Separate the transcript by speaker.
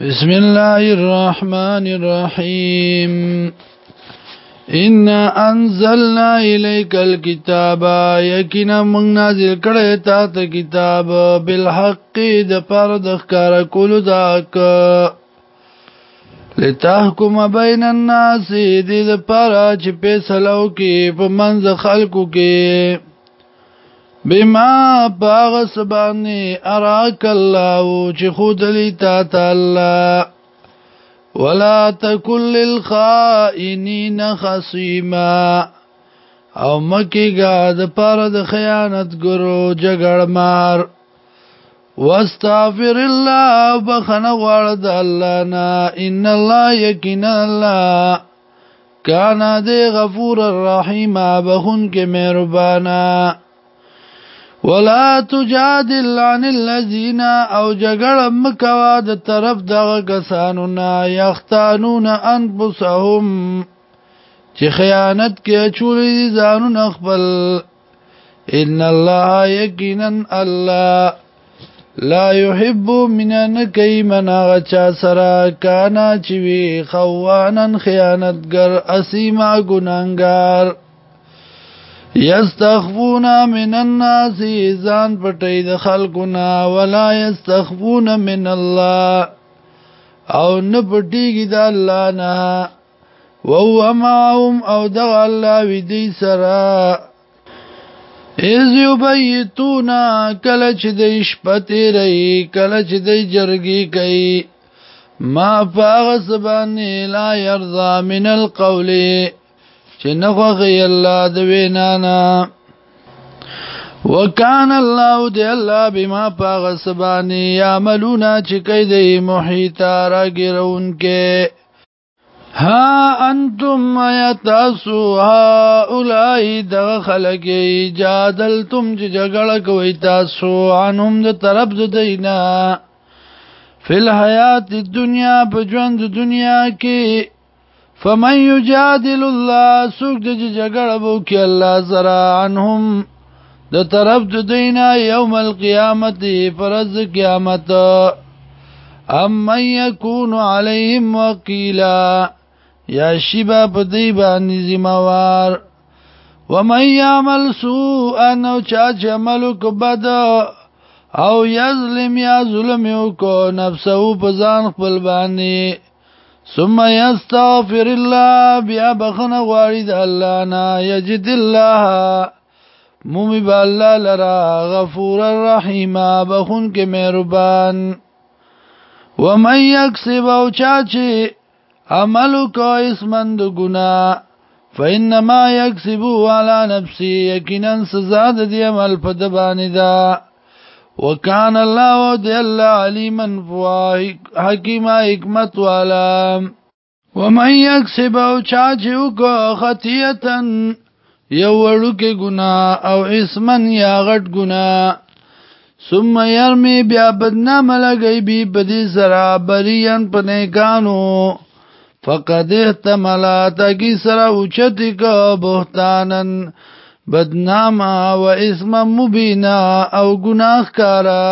Speaker 1: بسم الله الرحمن الرحيم إنا أنزلنا إليك الكتاب يكنا من نازل کړه تا ته کتاب بالحق د پر د ښکار کول داک لتهكم بين الناس دې د پر چې په سلو کې په منځ خلکو کې بما باغ سبانی اراک الله چې خود لیتا تعالی ولا تکل للخائنین خصیما او مکی گا د پاره د خیانت ګرو جګړ مار واستغفر الله بخنه غواړه د الله نه ان الله یقینا الله کان دی غفور الرحیم بخون کې مهربانا ولا تجادل عن الذين او جګړه مکوا د طرف دغه کسانو نه یختانون انفسهم چې خیانت کې چولې ځانون خپل ان الله یقینا الله لا يحب من نکی منا چا سرا کانا چوی خوانن خیانتگر اسیما گنانگار یستخفون من الناس ځان پټي د خلقنا ولا یستخفون من الله او نه پټيږي د الله نه وهو معهم او د الله ودي سرا از یبیتونا کله چې د شپته رہی کله چې د جرګي کوي ما فاغ سبان لا يرضى من القول چې نخوغي الله د وینانا وکان الله د الله بما پاغ سبانی عملونا چې کید محیطا راګرون کې ها انتم یتاسو ها اولای د خلق جادلتم چې جګړه کوي تاسو انم د طرف د دینا فی الحیات الدنیا په ژوند دنیا کې فمن یجادل الله سوق د جګړه بو کې الله زرا عنهم د طرف د دینا یوم القیامت فرض قیامت ام من یکون علیهم وکیلا یا شیبا په دی باندې ذمہوار ومن یعمل سوءا او چا عمل بد او یظلم یا ظلم یو کو نفسه په ځان خپل باندې ثم يستغفر الله بیا بخنه غواړي د الله نه یجد الله مومی با الله لرا غفور الرحیم بخون کې مهربان ومن یکسب او چاچی عملو کا اسمند گنا فانما یکسبو علی نفسی یقینا سزا د دې عمل په دبانې ده وکان الله او د الله علیما حکیم حکمت والا ومن یکسب او چا چې وکړه خطیه یو وړوکې ګناه او اسمن یا غټ ګناه ثم يرمي بیا بدنام لګي بي بدي زرا بريان پنه غانو فقد احتمل تاكي سرا اوچتي کا بهتانن بدناما و اسم مبینا او گناہ کارا